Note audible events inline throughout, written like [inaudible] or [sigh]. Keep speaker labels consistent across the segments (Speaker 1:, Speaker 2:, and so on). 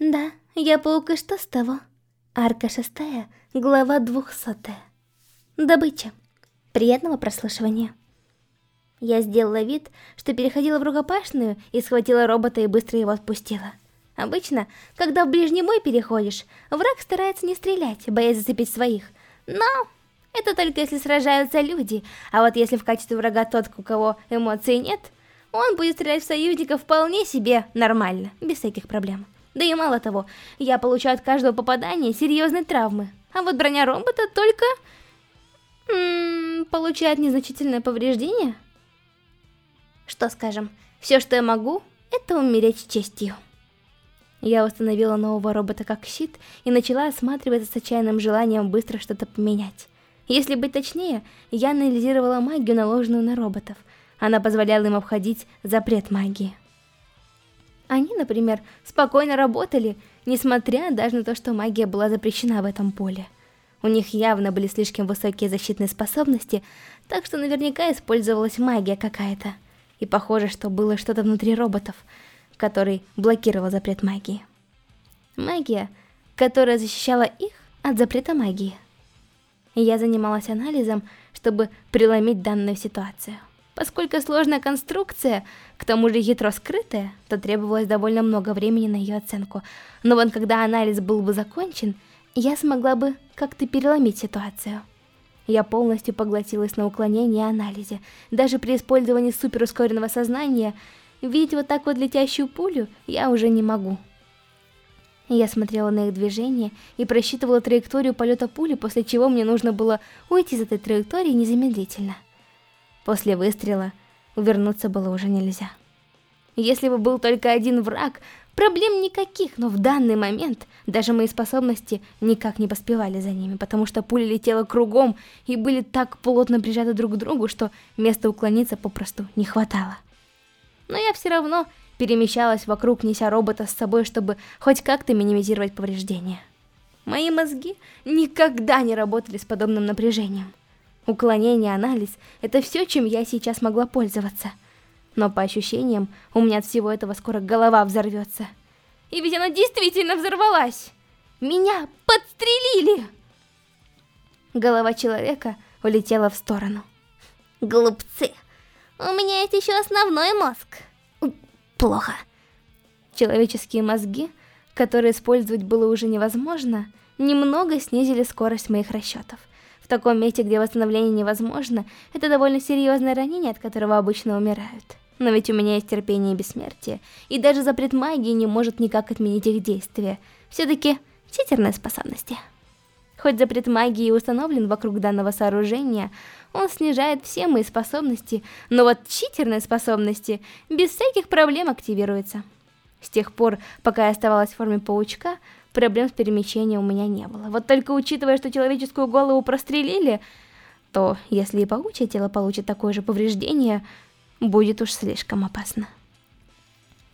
Speaker 1: Да, я паук, и что с того? Арка шестая, глава двухсотая. Добыча. Приятного прослушивания. Я сделала вид, что переходила в рукопашную и схватила робота и быстро его отпустила. Обычно, когда в ближний бой переходишь, враг старается не стрелять, боясь зацепить своих. Но это только если сражаются люди, а вот если в качестве врага тот, у кого эмоций нет, он будет стрелять в союзников вполне себе нормально, без всяких проблем. Да и мало того, я получаю от каждого попадания серьезные травмы, а вот броня робота только... М получает незначительное повреждение. Что скажем, все, что я могу, это умереть с честью. Я установила нового робота как щит и начала осматриваться с отчаянным желанием быстро что-то поменять. Если быть точнее, я анализировала магию, наложенную на роботов. Она позволяла им обходить запрет магии. Они, например, спокойно работали, несмотря даже на то, что магия была запрещена в этом поле. У них явно были слишком высокие защитные способности, так что наверняка использовалась магия какая-то. И похоже, что было что-то внутри роботов — который блокировал запрет магии. Магия, которая защищала их от запрета магии. Я занималась анализом, чтобы преломить данную ситуацию. Поскольку сложная конструкция, к тому же хитро скрытая, то требовалось довольно много времени на ее оценку. Но вот когда анализ был бы закончен, я смогла бы как-то переломить ситуацию. Я полностью поглотилась на уклонении и анализе. Даже при использовании суперускоренного сознания Видеть вот так вот летящую пулю я уже не могу. Я смотрела на их движение и просчитывала траекторию полета пули, после чего мне нужно было уйти из этой траектории незамедлительно. После выстрела увернуться было уже нельзя. Если бы был только один враг, проблем никаких, но в данный момент даже мои способности никак не поспевали за ними, потому что пуля летела кругом и были так плотно прижаты друг к другу, что места уклониться попросту не хватало но я все равно перемещалась вокруг, неся робота с собой, чтобы хоть как-то минимизировать повреждения. Мои мозги никогда не работали с подобным напряжением. Уклонение, анализ — это все, чем я сейчас могла пользоваться. Но по ощущениям, у меня от всего этого скоро голова взорвется. И ведь она действительно взорвалась! Меня подстрелили! Голова человека улетела в сторону. Глупцы! У меня есть еще основной мозг. Плохо. Человеческие мозги, которые использовать было уже невозможно, немного снизили скорость моих расчетов. Таком месте, где восстановление невозможно, это довольно серьезное ранение, от которого обычно умирают. Но ведь у меня есть терпение и бессмертие, и даже запрет магии не может никак отменить их действия. Все-таки читерные способности. Хоть запрет магии установлен вокруг данного сооружения, он снижает все мои способности, но вот читерные способности без всяких проблем активируются. С тех пор, пока я оставалась в форме паучка, проблем с перемещением у меня не было. Вот только учитывая, что человеческую голову прострелили, то если и паучье тело получит такое же повреждение, будет уж слишком опасно.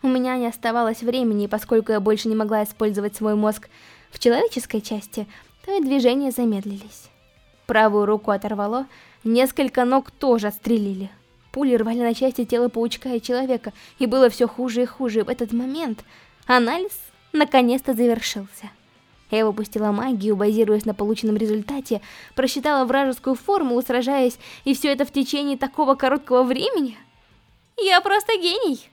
Speaker 1: У меня не оставалось времени, поскольку я больше не могла использовать свой мозг в человеческой части, то и движения замедлились. Правую руку оторвало, несколько ног тоже отстрелили. Пули рвали на части тело паучка и человека, и было все хуже и хуже. В этот момент анализ наконец-то завершился. Я выпустила магию, базируясь на полученном результате, просчитала вражескую формулу, сражаясь, и все это в течение такого короткого времени. Я просто гений!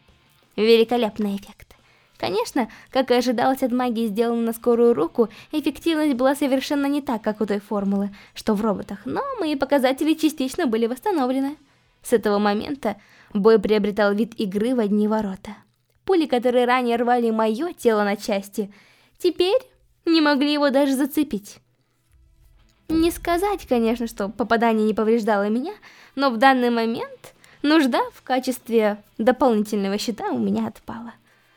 Speaker 1: Великолепный эффект. Конечно, как и ожидалось от магии, сделанной на скорую руку, эффективность была совершенно не так, как у той формулы, что в роботах, но мои показатели частично были восстановлены. С этого момента бой приобретал вид игры в одни ворота. Пули, которые ранее рвали мое тело на части, теперь не могли его даже зацепить. Не сказать, конечно, что попадание не повреждало меня, но в данный момент нужда в качестве дополнительного щита у меня отпала.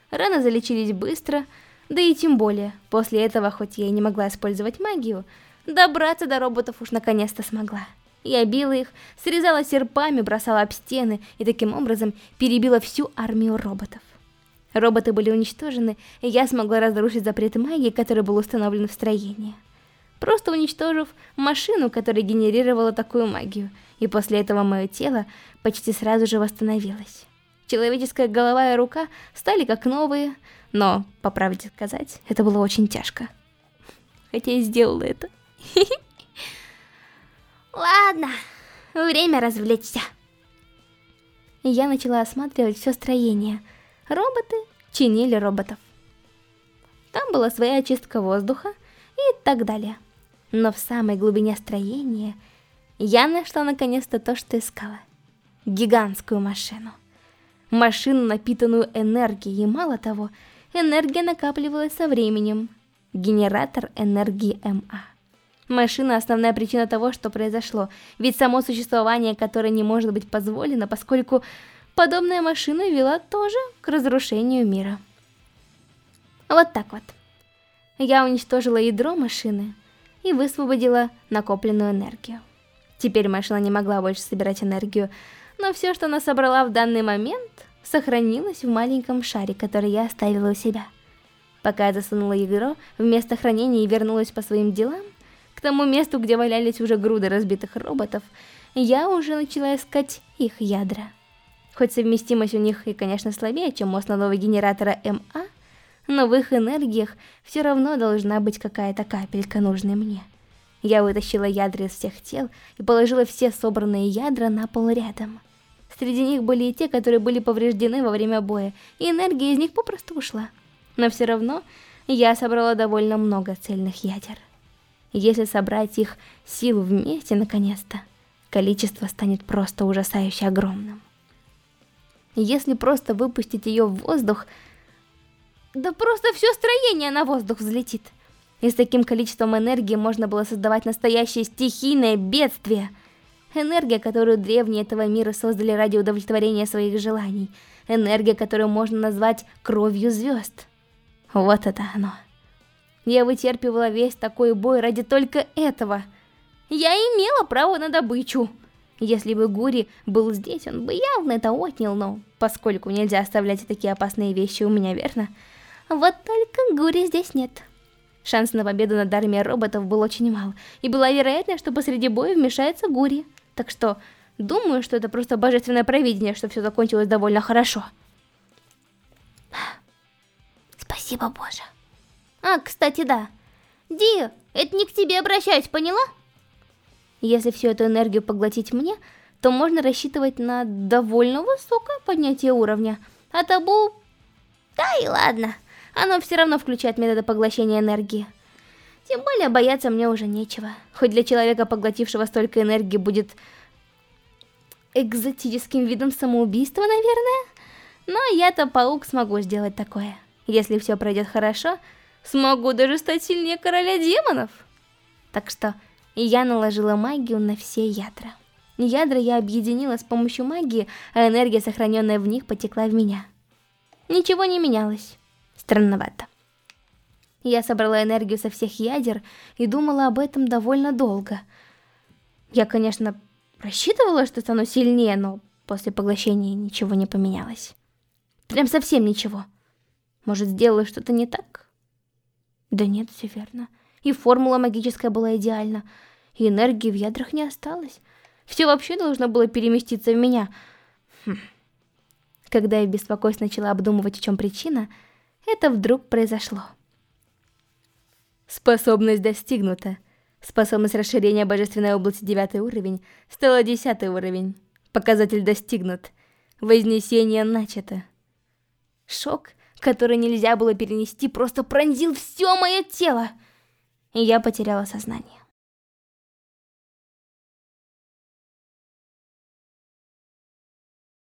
Speaker 1: Раны залечились быстро, да и тем более, после этого, хоть я и не могла использовать магию, добраться до роботов уж наконец-то смогла. Я била их, срезала серпами, бросала об стены и таким образом перебила всю армию роботов. Роботы были уничтожены, и я смогла разрушить запрет магии, который был установлен в строении. Просто уничтожив машину, которая генерировала такую магию, и после этого мое тело почти сразу же восстановилось. Человеческая голова и рука стали как новые, но, по правде сказать, это было очень тяжко. Хотя я сделала это. [laughs] Ладно, время развлечься. Я начала осматривать все строение. Роботы чинили роботов. Там была своя очистка воздуха и так далее. Но в самой глубине строения я нашла наконец-то то, что искала. Гигантскую машину. Машину, напитанную энергией, и мало того, энергия накапливалась со временем. Генератор энергии МА. Машина – основная причина того, что произошло, ведь само существование которое не может быть позволено, поскольку подобная машина вела тоже к разрушению мира. Вот так вот. Я уничтожила ядро машины и высвободила накопленную энергию. Теперь машина не могла больше собирать энергию, но все, что она собрала в данный момент, сохранилось в маленьком шаре, который я оставила у себя. Пока я засунула ядро в место хранения и вернулась по своим делам, к тому месту, где валялись уже груды разбитых роботов, я уже начала искать их ядра. Хоть совместимость у них и, конечно, слабее, чем у основного генератора МА, но в их энергиях все равно должна быть какая-то капелька нужная мне. Я вытащила ядра из всех тел и положила все собранные ядра на пол рядом. Среди них были и те, которые были повреждены во время боя, и энергия из них попросту ушла. Но все равно я собрала довольно много цельных ядер. Если собрать их силу вместе наконец-то, количество станет просто ужасающе огромным. Если просто выпустить ее в воздух, да просто все строение на воздух взлетит. И с таким количеством энергии можно было создавать настоящее стихийное бедствие. Энергия, которую древние этого мира создали ради удовлетворения своих желаний. Энергия, которую можно назвать кровью звезд. Вот это оно. Я вытерпевала весь такой бой ради только этого. Я имела право на добычу. Если бы Гури был здесь, он бы явно это отнял, но поскольку нельзя оставлять такие опасные вещи у меня, верно? Вот только Гури здесь нет. Шанс на победу над армией роботов был очень мал, и была вероятность, что посреди боя вмешается Гури. Так что, думаю, что это просто божественное провидение, что все закончилось довольно хорошо. Спасибо, Боже. А, кстати, да. Ди, это не к тебе обращаюсь, поняла? Если всю эту энергию поглотить мне, то можно рассчитывать на довольно высокое поднятие уровня. А табу... Да и ладно оно все равно включает методы поглощения энергии. Тем более бояться мне уже нечего. Хоть для человека, поглотившего столько энергии, будет экзотическим видом самоубийства, наверное. Но я-то паук смогу сделать такое. Если все пройдет хорошо, смогу даже стать сильнее короля демонов. Так что я наложила магию на все ядра. Ядра я объединила с помощью магии, а энергия, сохраненная в них, потекла в меня. Ничего не менялось странновато. Я собрала энергию со всех ядер и думала об этом довольно долго. Я, конечно, рассчитывала, что стану сильнее, но после поглощения ничего не поменялось. Прям совсем ничего. Может, сделала что-то не так? Да нет, все верно. И формула магическая была идеальна, и энергии в ядрах не осталось. Все вообще должно было переместиться в меня. Хм. Когда я беспокойно начала обдумывать, в чем причина, это вдруг произошло. Способность достигнута. Способность расширения божественной области 9 уровень стала 10 уровень. Показатель достигнут. Вознесение начато. Шок, который нельзя было перенести, просто пронзил все мое тело. И я потеряла сознание.